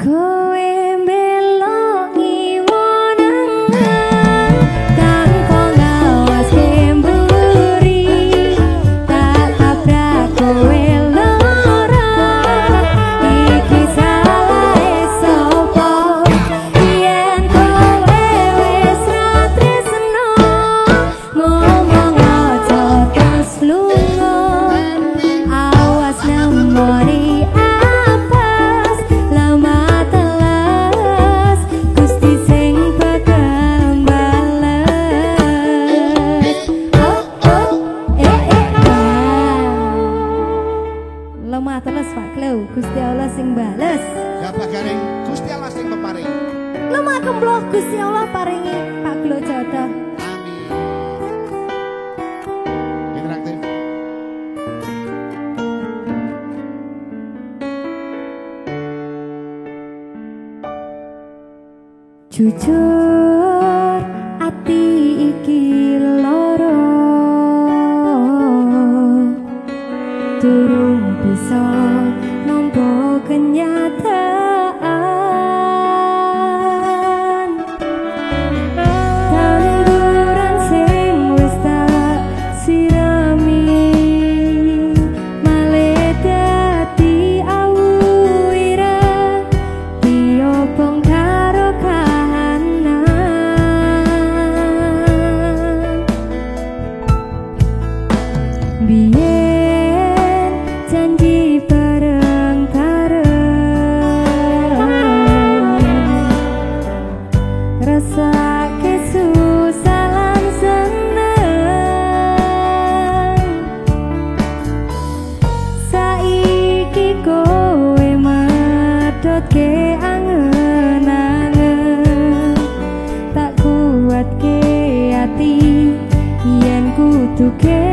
Good. Gapak garing Gusti Allah sing lu Lumaku kembloh Gusti Allah paringi Pak Glo jodoh. Jujur ati iki loro. Turun bisa nombok kenyata together.